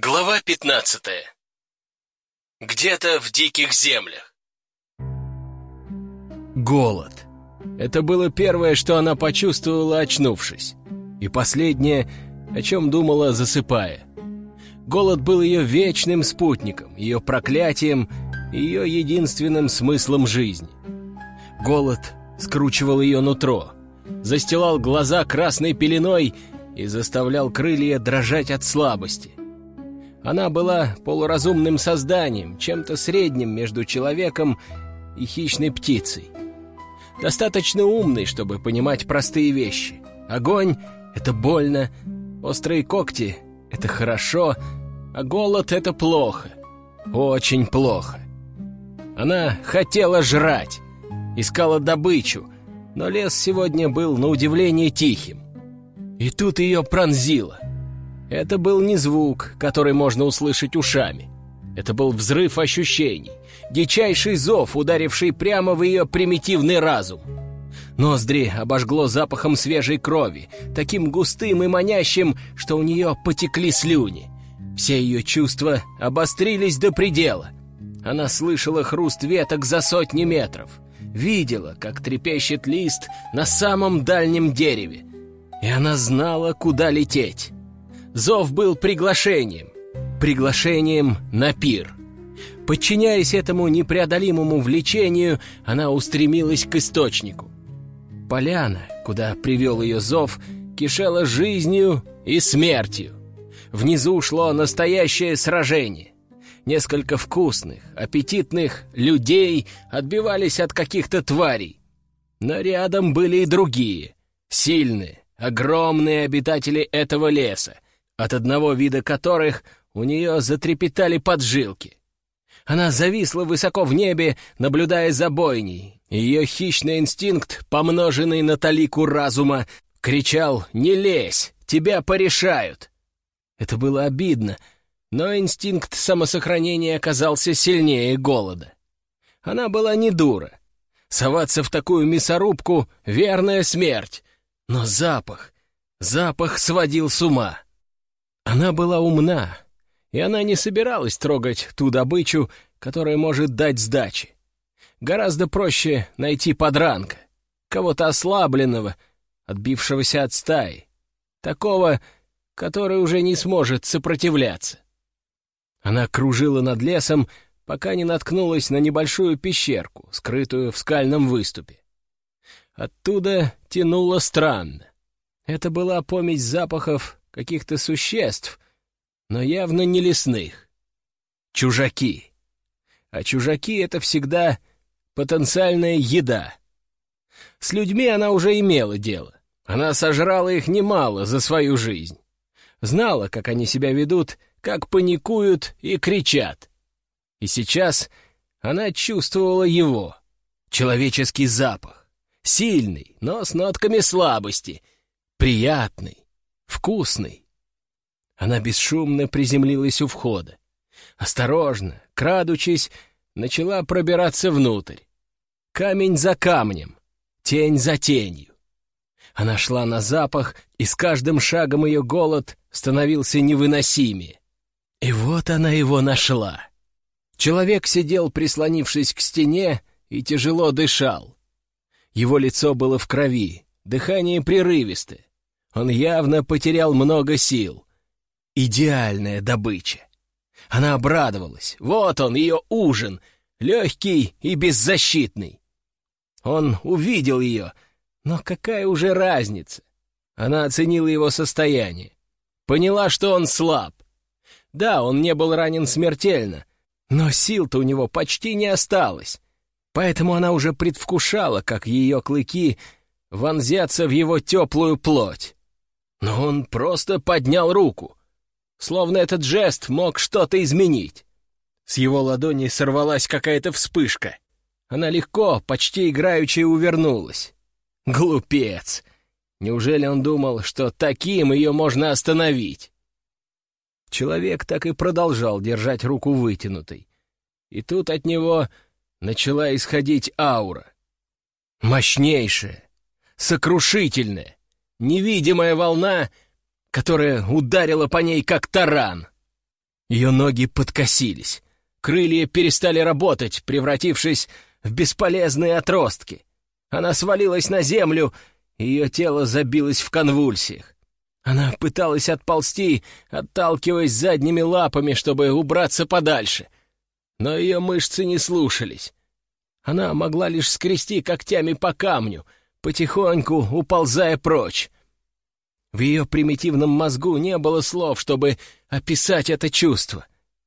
Глава 15. Где-то в диких землях. Голод. Это было первое, что она почувствовала, очнувшись. И последнее, о чем думала, засыпая. Голод был ее вечным спутником, ее проклятием, ее единственным смыслом жизни. Голод скручивал ее нутро, застилал глаза красной пеленой и заставлял крылья дрожать от слабости. Она была полуразумным созданием, чем-то средним между человеком и хищной птицей. Достаточно умной, чтобы понимать простые вещи. Огонь — это больно, острые когти — это хорошо, а голод — это плохо. Очень плохо. Она хотела жрать, искала добычу, но лес сегодня был на удивление тихим. И тут ее пронзило — это был не звук, который можно услышать ушами. Это был взрыв ощущений, дичайший зов, ударивший прямо в ее примитивный разум. Ноздри обожгло запахом свежей крови, таким густым и манящим, что у нее потекли слюни. Все ее чувства обострились до предела. Она слышала хруст веток за сотни метров, видела, как трепещет лист на самом дальнем дереве, и она знала, куда лететь. Зов был приглашением. Приглашением на пир. Подчиняясь этому непреодолимому влечению, она устремилась к источнику. Поляна, куда привел ее зов, кишела жизнью и смертью. Внизу шло настоящее сражение. Несколько вкусных, аппетитных людей отбивались от каких-то тварей. Но рядом были и другие, сильные, огромные обитатели этого леса, от одного вида которых у нее затрепетали поджилки. Она зависла высоко в небе, наблюдая за бойней. Ее хищный инстинкт, помноженный на талику разума, кричал «Не лезь! Тебя порешают!» Это было обидно, но инстинкт самосохранения оказался сильнее голода. Она была не дура. Соваться в такую мясорубку — верная смерть. Но запах, запах сводил с ума. Она была умна, и она не собиралась трогать ту добычу, которая может дать сдачи. Гораздо проще найти подранка, кого-то ослабленного, отбившегося от стаи, такого, который уже не сможет сопротивляться. Она кружила над лесом, пока не наткнулась на небольшую пещерку, скрытую в скальном выступе. Оттуда тянуло странно. Это была помесь запахов каких-то существ, но явно не лесных. Чужаки. А чужаки — это всегда потенциальная еда. С людьми она уже имела дело. Она сожрала их немало за свою жизнь. Знала, как они себя ведут, как паникуют и кричат. И сейчас она чувствовала его, человеческий запах, сильный, но с нотками слабости, приятный, вкусный. Она бесшумно приземлилась у входа. Осторожно, крадучись, начала пробираться внутрь. Камень за камнем, тень за тенью. Она шла на запах, и с каждым шагом ее голод становился невыносимее. И вот она его нашла. Человек сидел, прислонившись к стене, и тяжело дышал. Его лицо было в крови, дыхание прерывистое. Он явно потерял много сил. Идеальная добыча. Она обрадовалась. Вот он, ее ужин, легкий и беззащитный. Он увидел ее, но какая уже разница? Она оценила его состояние. Поняла, что он слаб. Да, он не был ранен смертельно, но сил-то у него почти не осталось. Поэтому она уже предвкушала, как ее клыки вонзятся в его теплую плоть. Но он просто поднял руку, словно этот жест мог что-то изменить. С его ладони сорвалась какая-то вспышка. Она легко, почти играючи увернулась. Глупец! Неужели он думал, что таким ее можно остановить? Человек так и продолжал держать руку вытянутой. И тут от него начала исходить аура. Мощнейшая, сокрушительная невидимая волна, которая ударила по ней как таран. Ее ноги подкосились. Крылья перестали работать, превратившись в бесполезные отростки. Она свалилась на землю, ее тело забилось в конвульсиях. Она пыталась отползти, отталкиваясь задними лапами, чтобы убраться подальше. Но ее мышцы не слушались. Она могла лишь скрести когтями по камню, потихоньку уползая прочь. В ее примитивном мозгу не было слов, чтобы описать это чувство.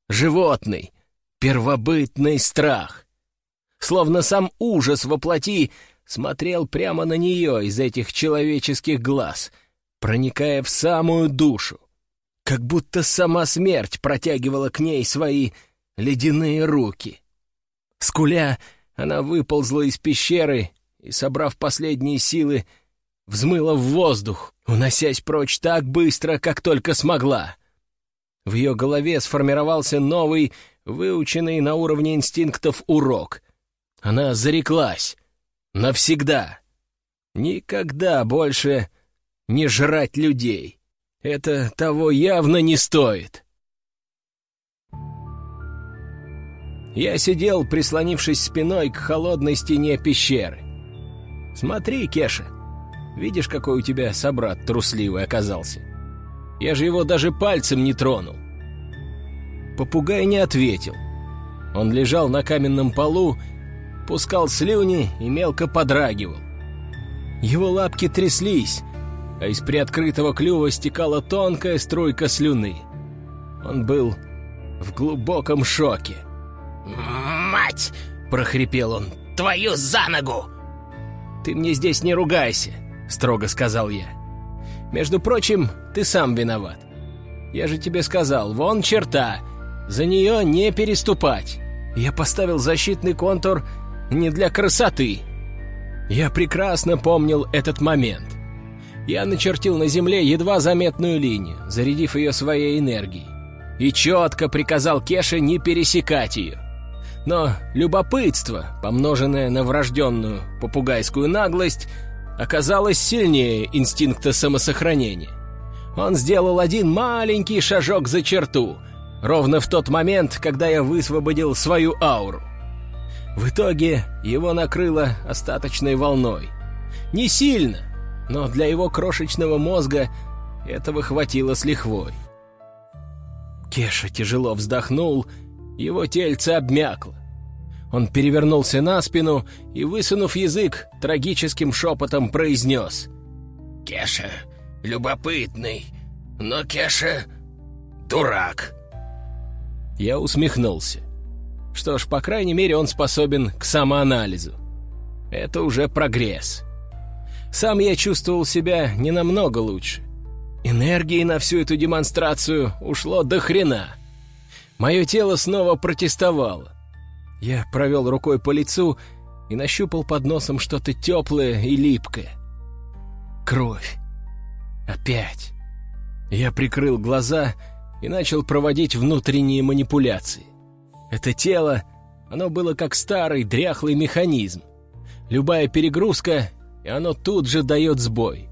Животный, первобытный страх. Словно сам ужас воплоти смотрел прямо на нее из этих человеческих глаз, проникая в самую душу. Как будто сама смерть протягивала к ней свои ледяные руки. Скуля, она выползла из пещеры и, собрав последние силы, взмыла в воздух, уносясь прочь так быстро, как только смогла. В ее голове сформировался новый, выученный на уровне инстинктов урок. Она зареклась. Навсегда. Никогда больше не жрать людей. Это того явно не стоит. Я сидел, прислонившись спиной к холодной стене пещеры. «Смотри, Кеша, видишь, какой у тебя собрат трусливый оказался? Я же его даже пальцем не тронул». Попугай не ответил. Он лежал на каменном полу, пускал слюни и мелко подрагивал. Его лапки тряслись, а из приоткрытого клюва стекала тонкая струйка слюны. Он был в глубоком шоке. «Мать!» — прохрипел он. «Твою за ногу!» «Ты мне здесь не ругайся», — строго сказал я. «Между прочим, ты сам виноват. Я же тебе сказал, вон черта, за нее не переступать. Я поставил защитный контур не для красоты. Я прекрасно помнил этот момент. Я начертил на земле едва заметную линию, зарядив ее своей энергией, и четко приказал Кеше не пересекать ее. Но любопытство, помноженное на врожденную попугайскую наглость, оказалось сильнее инстинкта самосохранения. Он сделал один маленький шажок за черту, ровно в тот момент, когда я высвободил свою ауру. В итоге его накрыло остаточной волной. Не сильно, но для его крошечного мозга этого хватило с лихвой. Кеша тяжело вздохнул его тельце обмякло. Он перевернулся на спину и, высунув язык, трагическим шепотом произнес. «Кеша любопытный, но Кеша дурак». Я усмехнулся. Что ж, по крайней мере, он способен к самоанализу. Это уже прогресс. Сам я чувствовал себя не намного лучше. Энергии на всю эту демонстрацию ушло до хрена. Мое тело снова протестовало. Я провел рукой по лицу и нащупал под носом что-то теплое и липкое. Кровь. Опять. Я прикрыл глаза и начал проводить внутренние манипуляции. Это тело, оно было как старый дряхлый механизм. Любая перегрузка, и оно тут же дает сбой.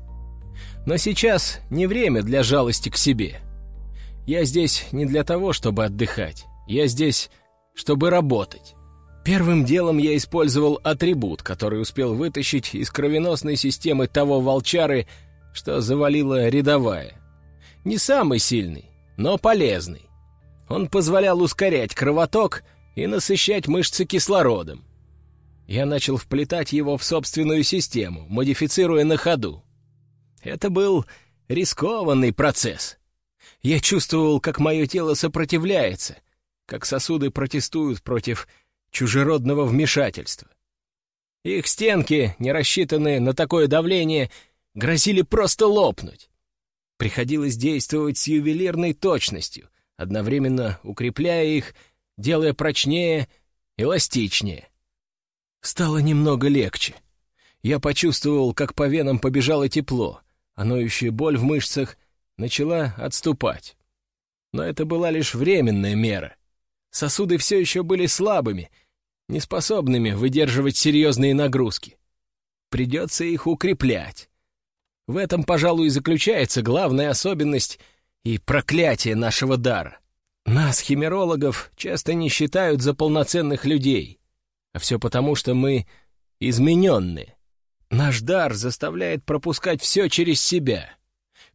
Но сейчас не время для жалости к себе. Я здесь не для того, чтобы отдыхать. Я здесь, чтобы работать. Первым делом я использовал атрибут, который успел вытащить из кровеносной системы того волчары, что завалила рядовая. Не самый сильный, но полезный. Он позволял ускорять кровоток и насыщать мышцы кислородом. Я начал вплетать его в собственную систему, модифицируя на ходу. Это был рискованный процесс. Я чувствовал, как мое тело сопротивляется, как сосуды протестуют против чужеродного вмешательства. Их стенки, не рассчитанные на такое давление, грозили просто лопнуть. Приходилось действовать с ювелирной точностью, одновременно укрепляя их, делая прочнее, эластичнее. Стало немного легче. Я почувствовал, как по венам побежало тепло, а ноющая боль в мышцах — начала отступать. Но это была лишь временная мера. Сосуды все еще были слабыми, неспособными выдерживать серьезные нагрузки. Придется их укреплять. В этом, пожалуй, и заключается главная особенность и проклятие нашего дара. Нас, химерологов, часто не считают за полноценных людей, а все потому, что мы измененные. Наш дар заставляет пропускать все через себя,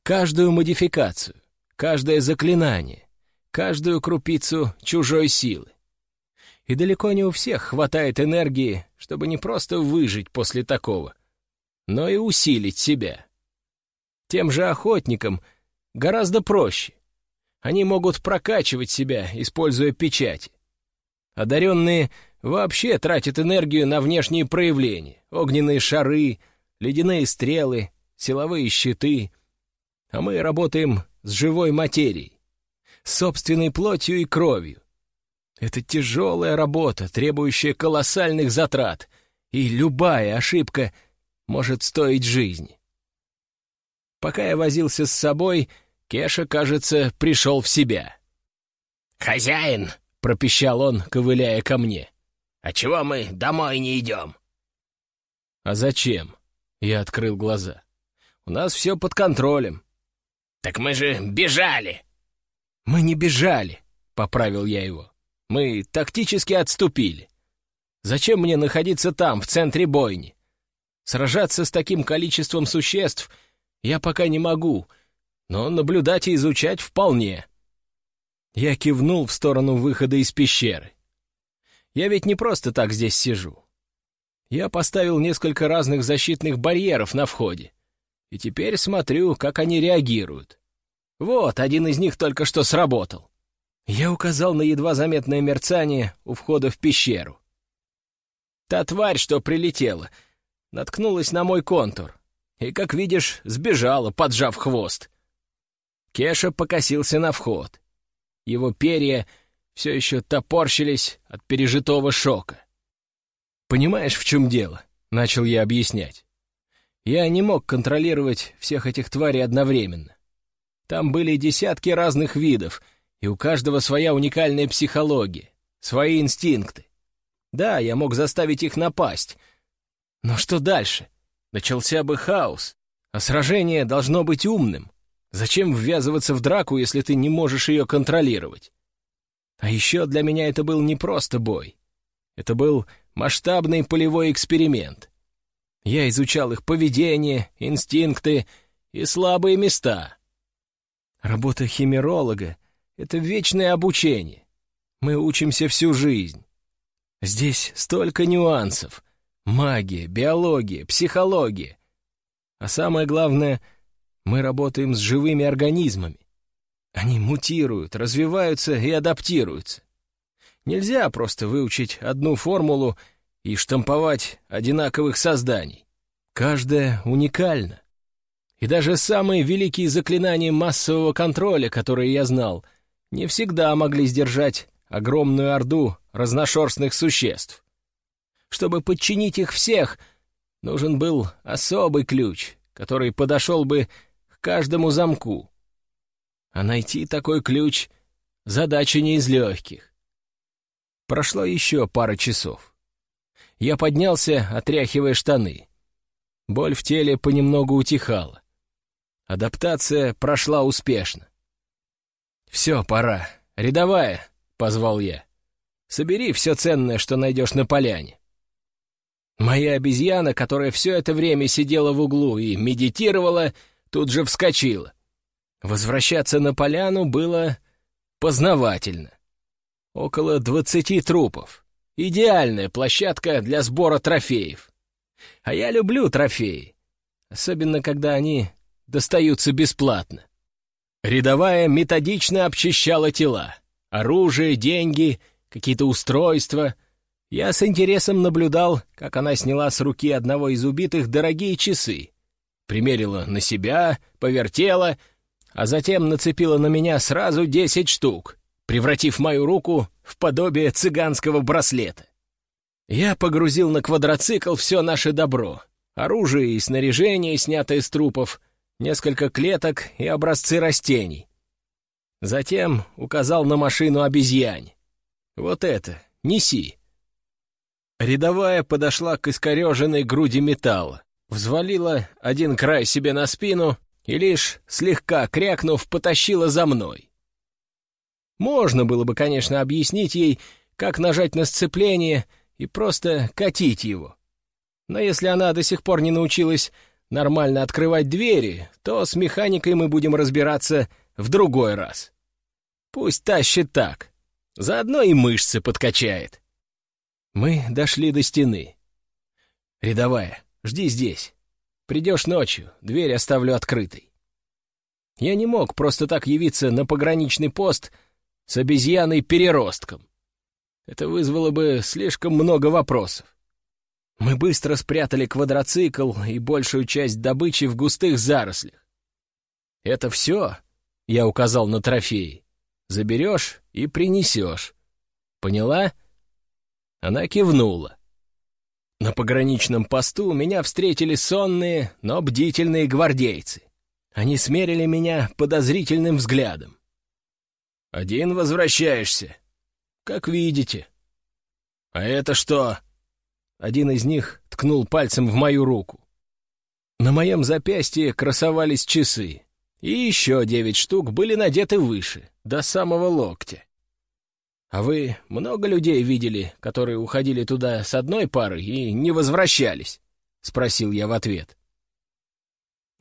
каждую модификацию, каждое заклинание, каждую крупицу чужой силы. И далеко не у всех хватает энергии, чтобы не просто выжить после такого, но и усилить себя. Тем же охотникам гораздо проще. Они могут прокачивать себя, используя печати. Одаренные вообще тратят энергию на внешние проявления. Огненные шары, ледяные стрелы, силовые щиты. А мы работаем с живой материей, собственной плотью и кровью. Это тяжелая работа, требующая колоссальных затрат, и любая ошибка может стоить жизни. Пока я возился с собой, Кеша, кажется, пришел в себя. «Хозяин!» — пропищал он, ковыляя ко мне. «А чего мы домой не идем?» «А зачем?» — я открыл глаза. «У нас все под контролем». «Так мы же бежали!» «Мы не бежали», — поправил я его. Мы тактически отступили. Зачем мне находиться там, в центре бойни? Сражаться с таким количеством существ я пока не могу, но наблюдать и изучать вполне. Я кивнул в сторону выхода из пещеры. Я ведь не просто так здесь сижу. Я поставил несколько разных защитных барьеров на входе, и теперь смотрю, как они реагируют. Вот, один из них только что сработал. Я указал на едва заметное мерцание у входа в пещеру. Та тварь, что прилетела, наткнулась на мой контур и, как видишь, сбежала, поджав хвост. Кеша покосился на вход. Его перья все еще топорщились от пережитого шока. «Понимаешь, в чем дело?» — начал я объяснять. Я не мог контролировать всех этих тварей одновременно. Там были десятки разных видов — и у каждого своя уникальная психология, свои инстинкты. Да, я мог заставить их напасть. Но что дальше? Начался бы хаос, а сражение должно быть умным. Зачем ввязываться в драку, если ты не можешь ее контролировать? А еще для меня это был не просто бой. Это был масштабный полевой эксперимент. Я изучал их поведение, инстинкты и слабые места. Работа химеролога это вечное обучение. Мы учимся всю жизнь. Здесь столько нюансов. Магия, биология, психология. А самое главное, мы работаем с живыми организмами. Они мутируют, развиваются и адаптируются. Нельзя просто выучить одну формулу и штамповать одинаковых созданий. Каждая уникальна. И даже самые великие заклинания массового контроля, которые я знал, не всегда могли сдержать огромную орду разношерстных существ. Чтобы подчинить их всех, нужен был особый ключ, который подошел бы к каждому замку. А найти такой ключ — задача не из легких. Прошло еще пара часов. Я поднялся, отряхивая штаны. Боль в теле понемногу утихала. Адаптация прошла успешно. «Все, пора. Рядовая», — позвал я. «Собери все ценное, что найдешь на поляне». Моя обезьяна, которая все это время сидела в углу и медитировала, тут же вскочила. Возвращаться на поляну было познавательно. Около двадцати трупов. Идеальная площадка для сбора трофеев. А я люблю трофеи, особенно когда они достаются бесплатно. Рядовая методично обчищала тела. Оружие, деньги, какие-то устройства. Я с интересом наблюдал, как она сняла с руки одного из убитых дорогие часы. Примерила на себя, повертела, а затем нацепила на меня сразу десять штук, превратив мою руку в подобие цыганского браслета. Я погрузил на квадроцикл все наше добро. Оружие и снаряжение, снятое с трупов — несколько клеток и образцы растений. Затем указал на машину обезьянь. «Вот это, неси». Рядовая подошла к искореженной груди металла, взвалила один край себе на спину и лишь слегка крякнув потащила за мной. Можно было бы, конечно, объяснить ей, как нажать на сцепление и просто катить его. Но если она до сих пор не научилась нормально открывать двери, то с механикой мы будем разбираться в другой раз. Пусть тащит так. Заодно и мышцы подкачает. Мы дошли до стены. «Рядовая, жди здесь. Придешь ночью, дверь оставлю открытой». Я не мог просто так явиться на пограничный пост с обезьяной-переростком. Это вызвало бы слишком много вопросов. Мы быстро спрятали квадроцикл и большую часть добычи в густых зарослях. «Это все?» — я указал на трофеи. «Заберешь и принесешь. Поняла?» Она кивнула. На пограничном посту меня встретили сонные, но бдительные гвардейцы. Они смерили меня подозрительным взглядом. «Один возвращаешься?» «Как видите». «А это что?» Один из них ткнул пальцем в мою руку. На моем запястье красовались часы, и еще девять штук были надеты выше, до самого локтя. «А вы много людей видели, которые уходили туда с одной парой и не возвращались?» — спросил я в ответ.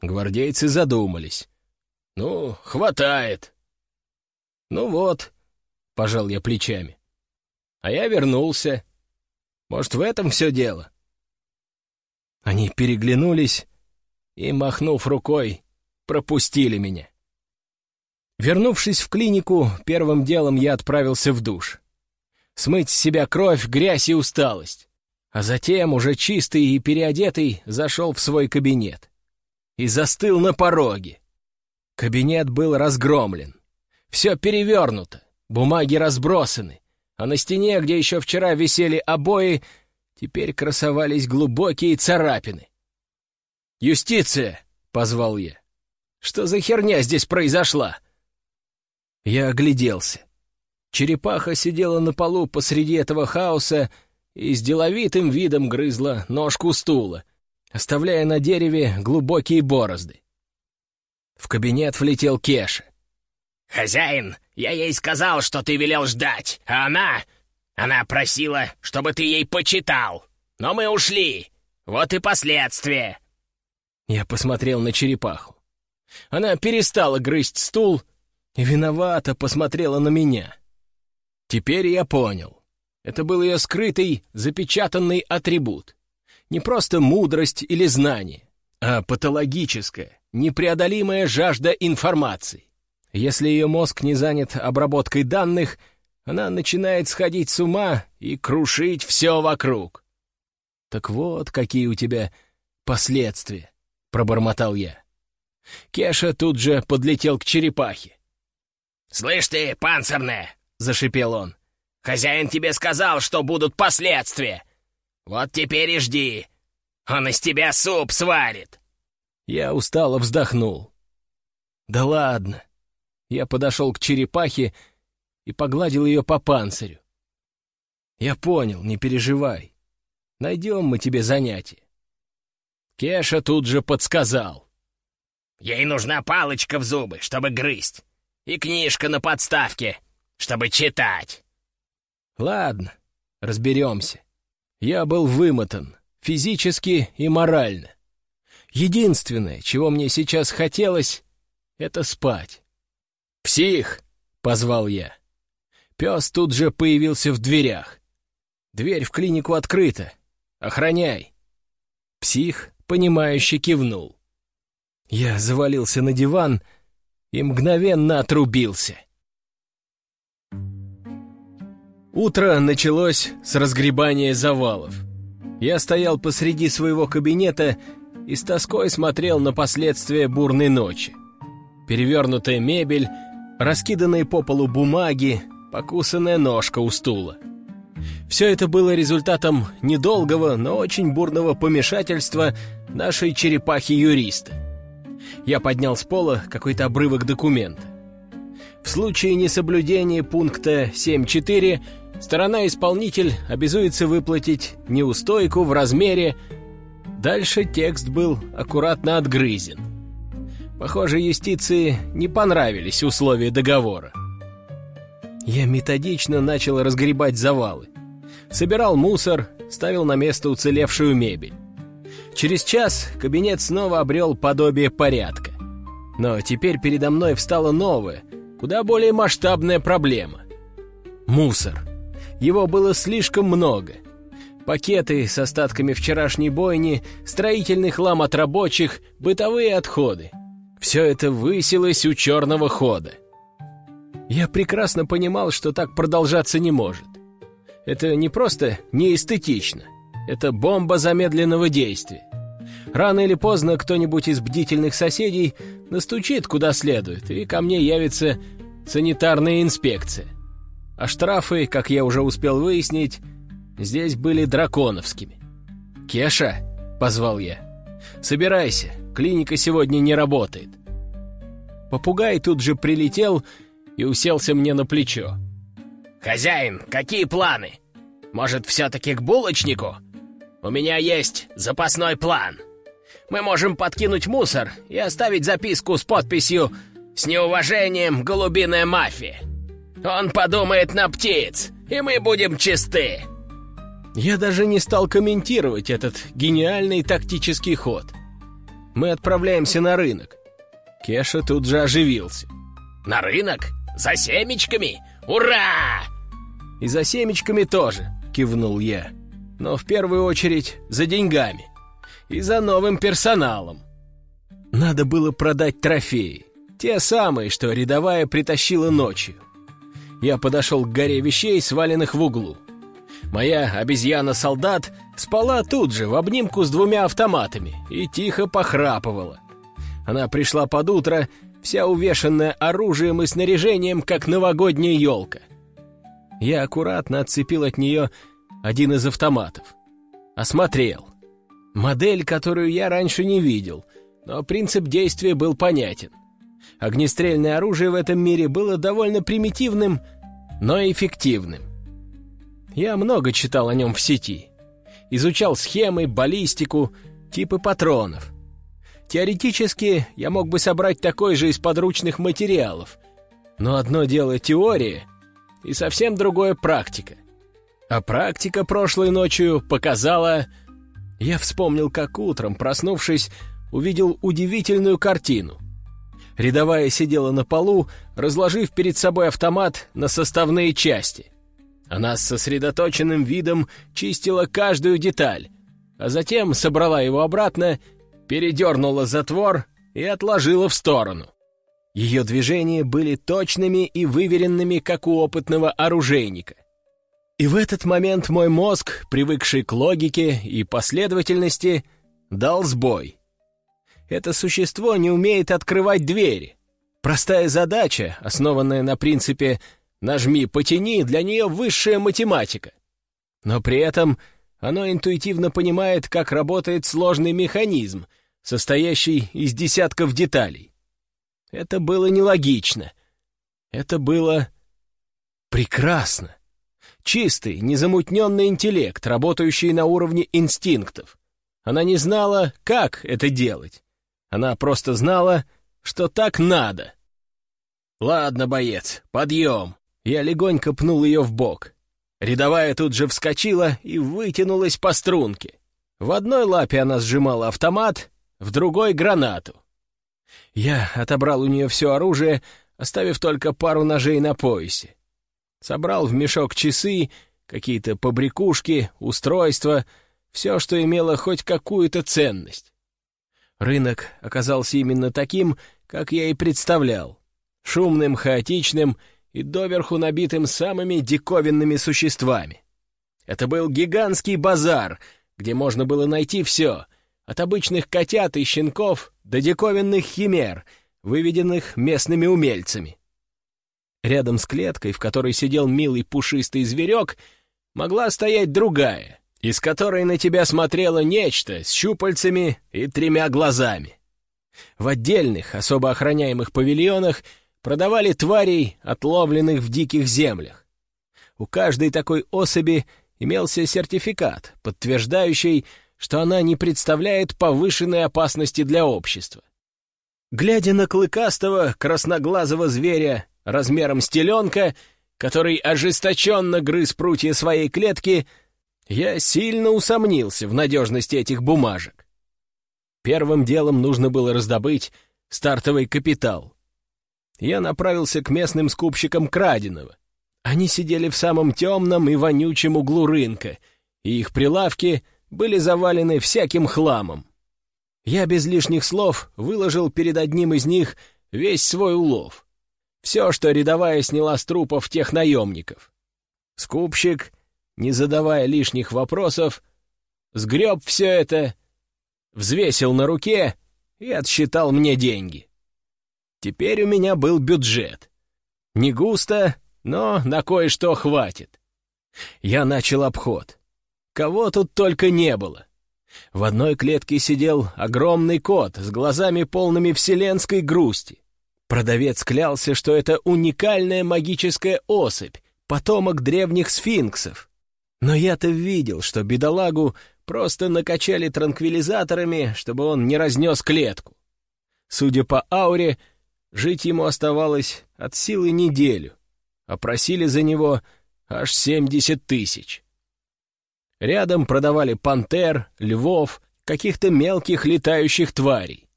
Гвардейцы задумались. «Ну, хватает». «Ну вот», — пожал я плечами. «А я вернулся. Может, в этом все дело?» Они переглянулись и, махнув рукой, пропустили меня. Вернувшись в клинику, первым делом я отправился в душ. Смыть с себя кровь, грязь и усталость. А затем, уже чистый и переодетый, зашел в свой кабинет. И застыл на пороге. Кабинет был разгромлен. Все перевернуто, бумаги разбросаны, а на стене, где еще вчера висели обои, теперь красовались глубокие царапины. «Юстиция!» — позвал я. «Что за херня здесь произошла?» Я огляделся. Черепаха сидела на полу посреди этого хаоса и с деловитым видом грызла ножку стула, оставляя на дереве глубокие борозды. В кабинет влетел Кеша. «Хозяин, я ей сказал, что ты велел ждать, а она... Она просила, чтобы ты ей почитал. Но мы ушли. Вот и последствия». Я посмотрел на черепаху. Она перестала грызть стул и виновато посмотрела на меня. Теперь я понял. Это был ее скрытый, запечатанный атрибут. Не просто мудрость или знание, а патологическая, непреодолимая жажда информации. Если ее мозг не занят обработкой данных, она начинает сходить с ума и крушить все вокруг. «Так вот, какие у тебя последствия», — пробормотал я. Кеша тут же подлетел к черепахе. «Слышь ты, панцирная!» — зашипел он. «Хозяин тебе сказал, что будут последствия. Вот теперь и жди. Он из тебя суп сварит!» Я устало вздохнул. «Да ладно!» Я подошел к черепахе и погладил ее по панцирю. «Я понял, не переживай. Найдем мы тебе занятие». Кеша тут же подсказал. «Ей нужна палочка в зубы, чтобы грызть и книжка на подставке, чтобы читать». «Ладно, разберемся. Я был вымотан, физически и морально. Единственное, чего мне сейчас хотелось, — это спать. «Псих!» — позвал я. Пес тут же появился в дверях. «Дверь в клинику открыта. Охраняй!» Псих, понимающе кивнул. Я завалился на диван и мгновенно отрубился. Утро началось с разгребания завалов. Я стоял посреди своего кабинета и с тоской смотрел на последствия бурной ночи. Перевернутая мебель, раскиданные по полу бумаги, покусанная ножка у стула. Все это было результатом недолгого, но очень бурного помешательства нашей черепахи-юриста я поднял с пола какой-то обрывок документа. В случае несоблюдения пункта 7.4 сторона-исполнитель обязуется выплатить неустойку в размере... Дальше текст был аккуратно отгрызен. Похоже, юстиции не понравились условия договора. Я методично начал разгребать завалы. Собирал мусор, ставил на место уцелевшую мебель. Через час кабинет снова обрел подобие порядка. Но теперь передо мной встала новая, куда более масштабная проблема. Мусор. Его было слишком много. Пакеты с остатками вчерашней бойни, строительный хлам от рабочих, бытовые отходы. Все это высилось у черного хода. Я прекрасно понимал, что так продолжаться не может. Это не просто неэстетично. Это бомба замедленного действия. Рано или поздно кто-нибудь из бдительных соседей настучит куда следует, и ко мне явится санитарная инспекция. А штрафы, как я уже успел выяснить, здесь были драконовскими. «Кеша», — позвал я, — «собирайся, клиника сегодня не работает». Попугай тут же прилетел и уселся мне на плечо. «Хозяин, какие планы? Может, все-таки к булочнику? У меня есть запасной план. Мы можем подкинуть мусор и оставить записку с подписью «С неуважением, голубиная мафия». Он подумает на птиц, и мы будем чисты. Я даже не стал комментировать этот гениальный тактический ход. Мы отправляемся на рынок. Кеша тут же оживился. «На рынок? За семечками? Ура!» «И за семечками тоже», — кивнул я. «Но в первую очередь за деньгами. И за новым персоналом. Надо было продать трофеи. Те самые, что рядовая притащила ночью. Я подошел к горе вещей, сваленных в углу. Моя обезьяна-солдат спала тут же, в обнимку с двумя автоматами, и тихо похрапывала. Она пришла под утро, вся увешанная оружием и снаряжением, как новогодняя елка. Я аккуратно отцепил от нее один из автоматов. Осмотрел. Модель, которую я раньше не видел, но принцип действия был понятен. Огнестрельное оружие в этом мире было довольно примитивным, но эффективным. Я много читал о нем в сети. Изучал схемы, баллистику, типы патронов. Теоретически я мог бы собрать такой же из подручных материалов. Но одно дело теория, и совсем другое практика. А практика прошлой ночью показала... Я вспомнил, как утром, проснувшись, увидел удивительную картину. Рядовая сидела на полу, разложив перед собой автомат на составные части. Она с сосредоточенным видом чистила каждую деталь, а затем собрала его обратно, передернула затвор и отложила в сторону. Ее движения были точными и выверенными, как у опытного оружейника. И в этот момент мой мозг, привыкший к логике и последовательности, дал сбой. Это существо не умеет открывать двери. Простая задача, основанная на принципе «нажми, потяни», для нее высшая математика. Но при этом оно интуитивно понимает, как работает сложный механизм, состоящий из десятков деталей. Это было нелогично. Это было прекрасно. Чистый, незамутненный интеллект, работающий на уровне инстинктов. Она не знала, как это делать. Она просто знала, что так надо. «Ладно, боец, подъем!» Я легонько пнул ее в бок. Рядовая тут же вскочила и вытянулась по струнке. В одной лапе она сжимала автомат, в другой — гранату. Я отобрал у нее все оружие, оставив только пару ножей на поясе. Собрал в мешок часы, какие-то побрякушки, устройства, все, что имело хоть какую-то ценность. Рынок оказался именно таким, как я и представлял. Шумным, хаотичным и доверху набитым самыми диковинными существами. Это был гигантский базар, где можно было найти все, от обычных котят и щенков до диковинных химер, выведенных местными умельцами. Рядом с клеткой, в которой сидел милый пушистый зверек, могла стоять другая, из которой на тебя смотрело нечто с щупальцами и тремя глазами. В отдельных, особо охраняемых павильонах продавали тварей, отловленных в диких землях. У каждой такой особи имелся сертификат, подтверждающий, что она не представляет повышенной опасности для общества. Глядя на клыкастого, красноглазого зверя размером с теленка, который ожесточенно грыз прутья своей клетки, я сильно усомнился в надежности этих бумажек. Первым делом нужно было раздобыть стартовый капитал. Я направился к местным скупщикам краденого. Они сидели в самом темном и вонючем углу рынка, и их прилавки были завалены всяким хламом. Я без лишних слов выложил перед одним из них весь свой улов. Все, что рядовая сняла с трупов тех наемников. Скупщик, не задавая лишних вопросов, сгреб все это, взвесил на руке и отсчитал мне деньги. Теперь у меня был бюджет. Не густо, но на кое-что хватит. Я начал обход. Кого тут только не было. В одной клетке сидел огромный кот с глазами полными вселенской грусти. Продавец клялся, что это уникальная магическая особь, потомок древних сфинксов. Но я-то видел, что бедолагу просто накачали транквилизаторами, чтобы он не разнес клетку. Судя по ауре, жить ему оставалось от силы неделю, а просили за него аж семьдесят тысяч. Рядом продавали пантер, львов, каких-то мелких летающих тварей.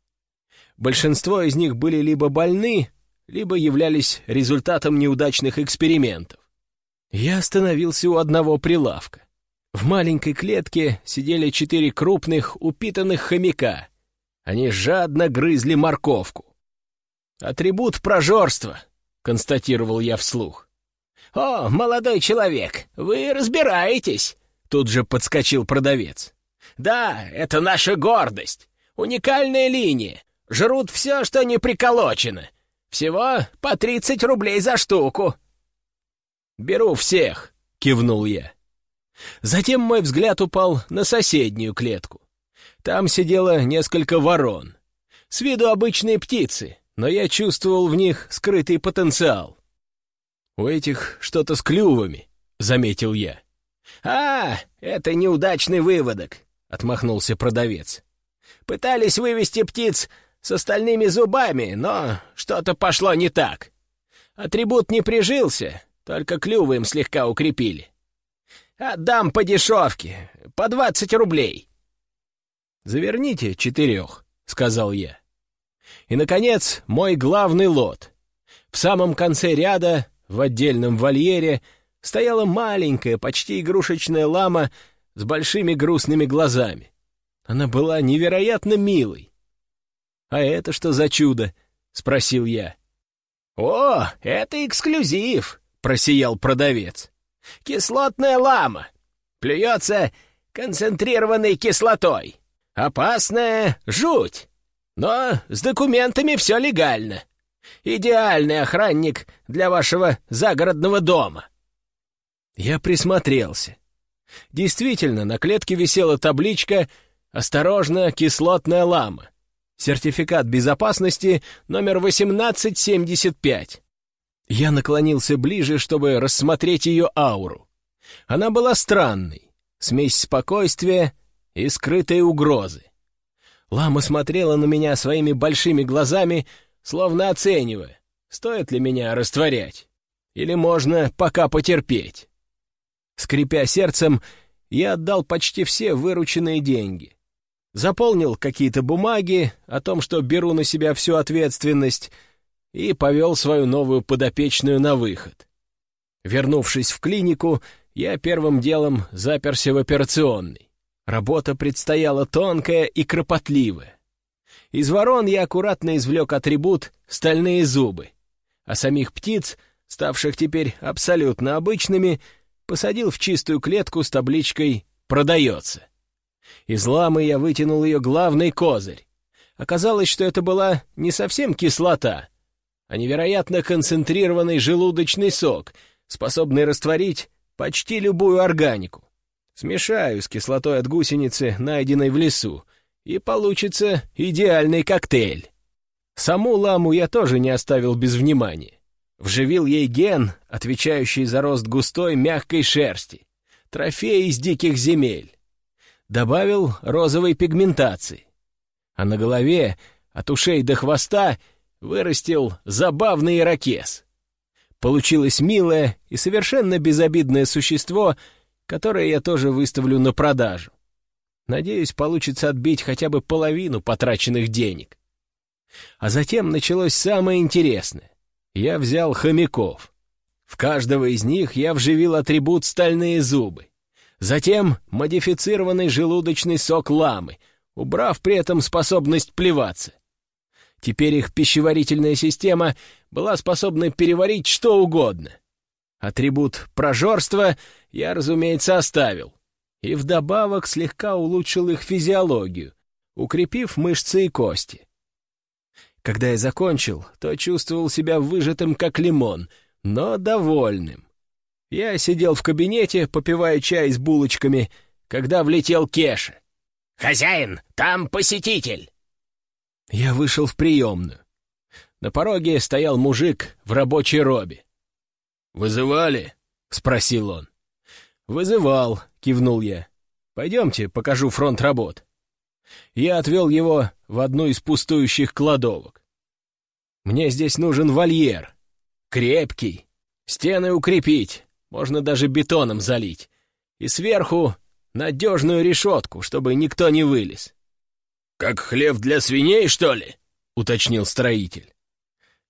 Большинство из них были либо больны, либо являлись результатом неудачных экспериментов. Я остановился у одного прилавка. В маленькой клетке сидели четыре крупных, упитанных хомяка. Они жадно грызли морковку. «Атрибут прожорства», — констатировал я вслух. «О, молодой человек, вы разбираетесь!» Тут же подскочил продавец. «Да, это наша гордость. Уникальная линия. Жрут все, что не приколочено. Всего по тридцать рублей за штуку». «Беру всех», — кивнул я. Затем мой взгляд упал на соседнюю клетку. Там сидело несколько ворон. С виду обычные птицы, но я чувствовал в них скрытый потенциал. «У этих что-то с клювами», — заметил я. «А, это неудачный выводок», — отмахнулся продавец. «Пытались вывести птиц с остальными зубами, но что-то пошло не так. Атрибут не прижился, только клювы им слегка укрепили. Отдам по дешевке, по двадцать рублей». «Заверните четырех», — сказал я. И, наконец, мой главный лот. В самом конце ряда, в отдельном вольере, стояла маленькая, почти игрушечная лама с большими грустными глазами. Она была невероятно милой. «А это что за чудо?» — спросил я. «О, это эксклюзив!» — просиял продавец. «Кислотная лама. Плюется концентрированной кислотой. Опасная жуть. Но с документами все легально. Идеальный охранник для вашего загородного дома». Я присмотрелся. Действительно, на клетке висела табличка «Осторожно, кислотная лама». Сертификат безопасности номер 1875. Я наклонился ближе, чтобы рассмотреть ее ауру. Она была странной, смесь спокойствия и скрытой угрозы. Лама смотрела на меня своими большими глазами, словно оценивая, стоит ли меня растворять, или можно пока потерпеть. Скрипя сердцем, я отдал почти все вырученные деньги. Заполнил какие-то бумаги о том, что беру на себя всю ответственность, и повел свою новую подопечную на выход. Вернувшись в клинику, я первым делом заперся в операционной. Работа предстояла тонкая и кропотливая. Из ворон я аккуратно извлек атрибут «стальные зубы», а самих птиц, ставших теперь абсолютно обычными, посадил в чистую клетку с табличкой «Продается». Из ламы я вытянул ее главный козырь. Оказалось, что это была не совсем кислота, а невероятно концентрированный желудочный сок, способный растворить почти любую органику. Смешаю с кислотой от гусеницы, найденной в лесу, и получится идеальный коктейль. Саму ламу я тоже не оставил без внимания. Вживил ей ген, отвечающий за рост густой мягкой шерсти, трофей из диких земель. Добавил розовой пигментации. А на голове, от ушей до хвоста, вырастил забавный ирокез. Получилось милое и совершенно безобидное существо, которое я тоже выставлю на продажу. Надеюсь, получится отбить хотя бы половину потраченных денег. А затем началось самое интересное. Я взял хомяков. В каждого из них я вживил атрибут «стальные зубы». Затем модифицированный желудочный сок ламы, убрав при этом способность плеваться. Теперь их пищеварительная система была способна переварить что угодно. Атрибут прожорства я, разумеется, оставил. И вдобавок слегка улучшил их физиологию, укрепив мышцы и кости. Когда я закончил, то чувствовал себя выжатым, как лимон, но довольным. Я сидел в кабинете, попивая чай с булочками, когда влетел Кеша. «Хозяин, там посетитель!» Я вышел в приемную. На пороге стоял мужик в рабочей робе. «Вызывали?» — спросил он. «Вызывал», — кивнул я. «Пойдемте, покажу фронт работ». Я отвел его в одну из пустующих кладовок. «Мне здесь нужен вольер. Крепкий. Стены укрепить, можно даже бетоном залить. И сверху надежную решетку, чтобы никто не вылез. «Как хлев для свиней, что ли?» — уточнил строитель.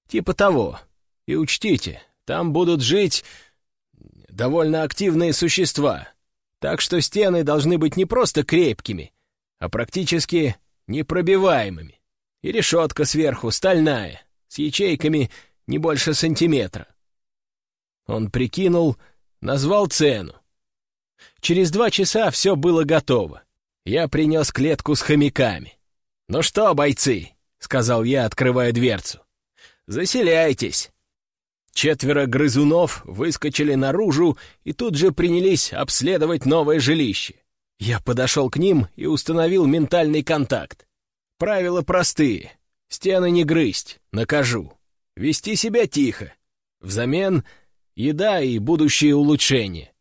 «Типа того. И учтите, там будут жить довольно активные существа, так что стены должны быть не просто крепкими, а практически непробиваемыми. И решетка сверху стальная, с ячейками не больше сантиметра». Он прикинул, назвал цену. Через два часа все было готово. Я принес клетку с хомяками. «Ну что, бойцы?» — сказал я, открывая дверцу. «Заселяйтесь!» Четверо грызунов выскочили наружу и тут же принялись обследовать новое жилище. Я подошел к ним и установил ментальный контакт. Правила простые. Стены не грызть, накажу. Вести себя тихо. Взамен — еда и будущие улучшения.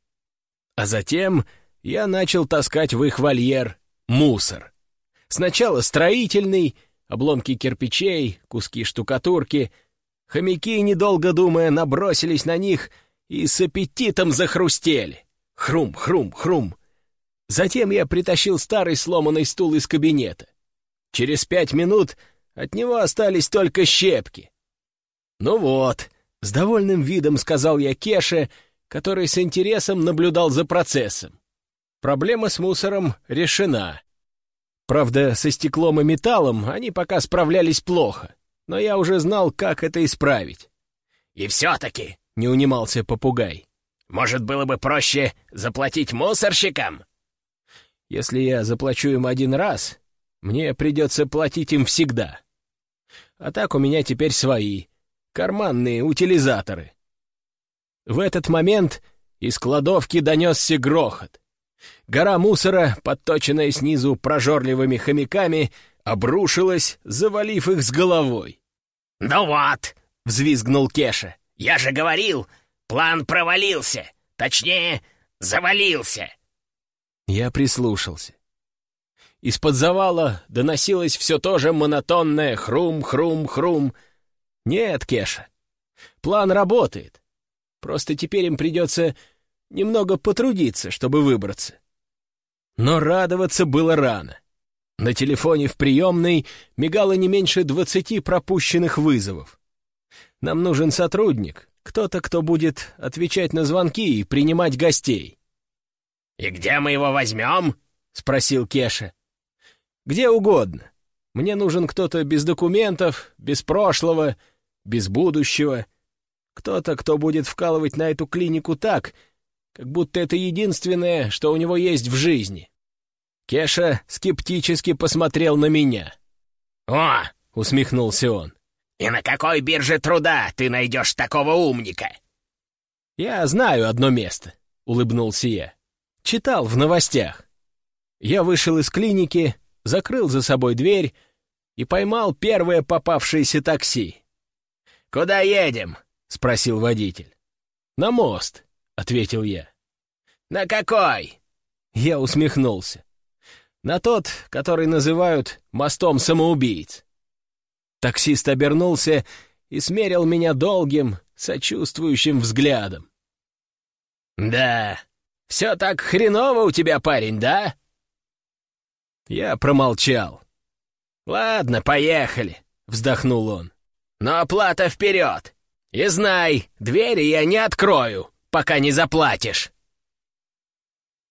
А затем я начал таскать в их вольер мусор. Сначала строительный, обломки кирпичей, куски штукатурки. Хомяки, недолго думая, набросились на них и с аппетитом захрустели. Хрум, хрум, хрум. Затем я притащил старый сломанный стул из кабинета. Через пять минут от него остались только щепки. «Ну вот», — с довольным видом сказал я Кеше, который с интересом наблюдал за процессом. Проблема с мусором решена. Правда, со стеклом и металлом они пока справлялись плохо, но я уже знал, как это исправить. «И все-таки», — не унимался попугай, — «может, было бы проще заплатить мусорщикам?» «Если я заплачу им один раз, мне придется платить им всегда. А так у меня теперь свои, карманные утилизаторы». В этот момент из кладовки донесся грохот. Гора мусора, подточенная снизу прожорливыми хомяками, обрушилась, завалив их с головой. «Ну вот!» — взвизгнул Кеша. «Я же говорил, план провалился. Точнее, завалился!» Я прислушался. Из-под завала доносилось все то же монотонное хрум-хрум-хрум. «Нет, Кеша, план работает. Просто теперь им придется немного потрудиться, чтобы выбраться. Но радоваться было рано. На телефоне в приемной мигало не меньше двадцати пропущенных вызовов. Нам нужен сотрудник, кто-то, кто будет отвечать на звонки и принимать гостей. «И где мы его возьмем?» — спросил Кеша. «Где угодно. Мне нужен кто-то без документов, без прошлого, без будущего. Кто-то, кто будет вкалывать на эту клинику так, как будто это единственное, что у него есть в жизни. Кеша скептически посмотрел на меня. «О!» — усмехнулся он. «И на какой бирже труда ты найдешь такого умника?» «Я знаю одно место», — улыбнулся я. «Читал в новостях. Я вышел из клиники, закрыл за собой дверь и поймал первое попавшееся такси. «Куда едем?» — спросил водитель. «На мост», — ответил я. «На какой?» Я усмехнулся. «На тот, который называют мостом самоубийц». Таксист обернулся и смерил меня долгим, сочувствующим взглядом. «Да, все так хреново у тебя, парень, да?» Я промолчал. «Ладно, поехали», — вздохнул он. «Но оплата вперед! И знай, двери я не открою, пока не заплатишь!»